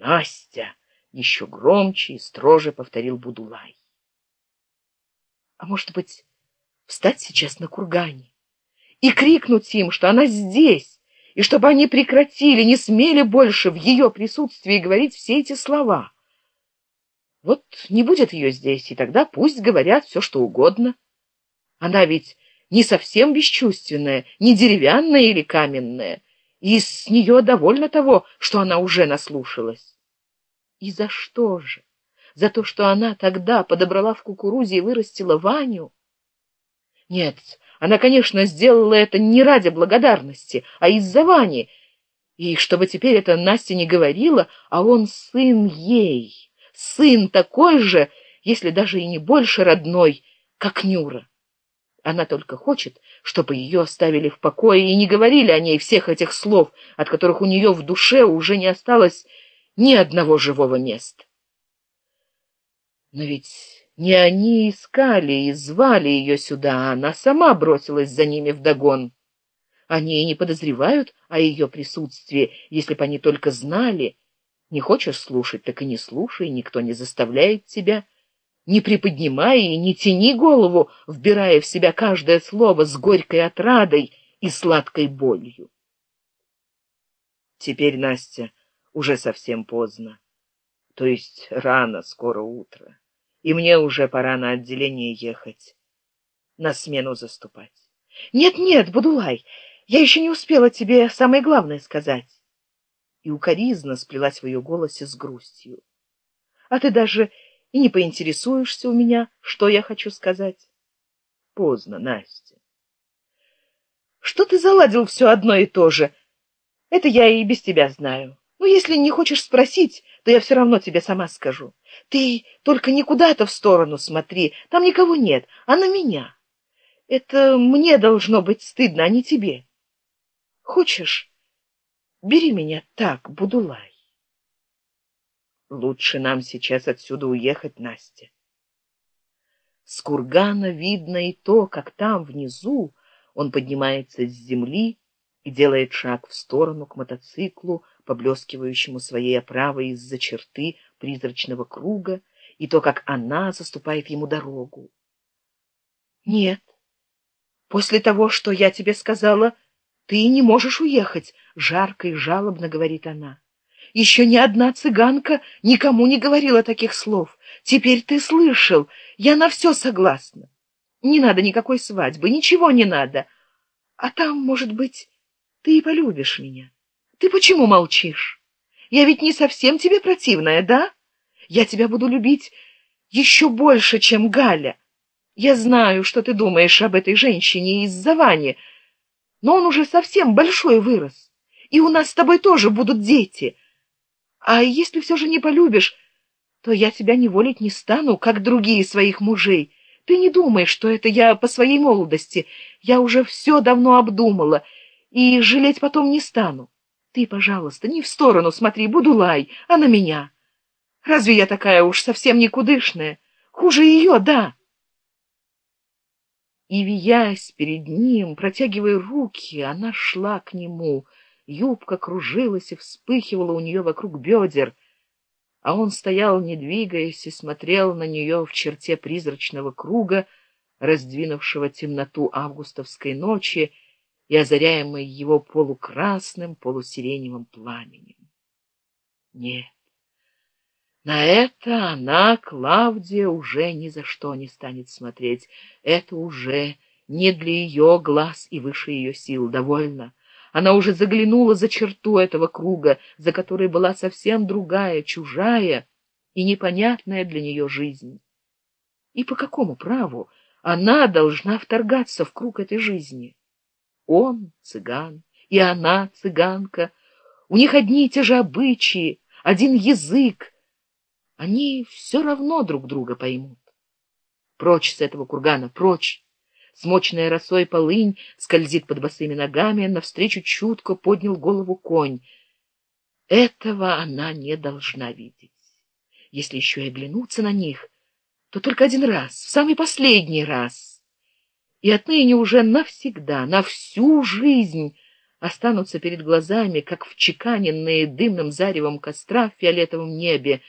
настя еще громче и строже повторил будулай. А может быть встать сейчас на кургане и крикнуть им что она здесь и чтобы они прекратили не смели больше в ее присутствии говорить все эти слова? Вот не будет ее здесь и тогда пусть говорят все что угодно. Она ведь не совсем бесчувственная не деревянная или каменная и с нее довольно того что она уже наслушалась. И за что же? За то что она тогда подобрала в кукурузе и вырастила ваню? Нет она конечно сделала это не ради благодарности а из за вани. И чтобы теперь это настя не говорила а он сын ей. Сын такой же если даже и не больше родной как нюра она только хочет чтобы ее оставили в покое и не говорили о ней всех этих слов от которых у нее в душе уже не осталось ни одного живого места. Но ведь не они искали и звали ее сюда а она сама бросилась за ними вдогон. Они и не подозревают о ее присутствии если бы они только знали. Не хочешь слушать так и не слушай никто не заставляет тебя не приподнимай и не тяни голову вбирая в себя каждое слово с горькой отрадой и сладкой болью. Теперь настя уже совсем поздно. То есть рано скоро утро. И мне уже пора на отделение ехать на смену заступать. Нет нет будулай я еще не успела тебе самое главное сказать. И укоризна сплелась в ее голосе с грустью. А ты даже и не поинтересуешься у меня, что я хочу сказать. Поздно, Настя. Что ты заладил все одно и то же? Это я и без тебя знаю. Но если не хочешь спросить, то я все равно тебе сама скажу. Ты только не куда-то в сторону смотри, там никого нет, а на меня. Это мне должно быть стыдно, а не тебе. Хочешь, бери меня так будулай лучше нам сейчас отсюда уехать настя. С кургана видно и то как там внизу он поднимается с земли и делает шаг в сторону к мотоциклу поблескивающему своей оправой из за черты призрачного круга и то как она заступает ему дорогу. Нет. После того что я тебе сказала ты не можешь уехать жарко и жалобно говорит она еще ни одна цыганка никому не говорила таких слов. Теперь ты слышал. Я на все согласна. Не надо никакой свадьбы ничего не надо. А там может быть ты и полюбишь меня. Ты почему молчишь? Я ведь не совсем тебе противная да? Я тебя буду любить еще больше чем галя. Я знаю что ты думаешь об этой женщине из за вани но он уже совсем большой вырос и у нас с тобой тоже будут дети а если все же не полюбишь то я тебя не волить не стану как другие своих мужей. Ты не думаешь что это я по своей молодости. Я уже все давно обдумала и жалеть потом не стану. Ты пожалуйста не в сторону смотри буду лай а на меня. Разве я такая уж совсем никудышная? Хуже ее да. И виясь перед ним протягивая руки она шла к нему юбка кружилась и вспыхивала у нее вокруг бедер а он стоял не двигаясь и смотрел на нее в черте призрачного круга раздвинувшего темноту августовской ночи и озаряемой его полукрасным полусиреневым пламенем нет на это она, Клавдия, уже ни за что не станет смотреть. Это уже не для ее глаз и выше ее сил. Довольно. Она уже заглянула за черту этого круга, за которой была совсем другая, чужая и непонятная для нее жизнь. И по какому праву она должна вторгаться в круг этой жизни? Он цыган, и она цыганка. У них одни и те же обычаи, один язык, они все равно друг друга поймут. Прочь с этого кургана, прочь! Смочная росой полынь скользит под босыми ногами, навстречу чутко поднял голову конь. Этого она не должна видеть. Если еще и оглянуться на них, то только один раз, в самый последний раз. И отныне уже навсегда, на всю жизнь останутся перед глазами, как вчеканенные дымным заревом костра в фиолетовом небе,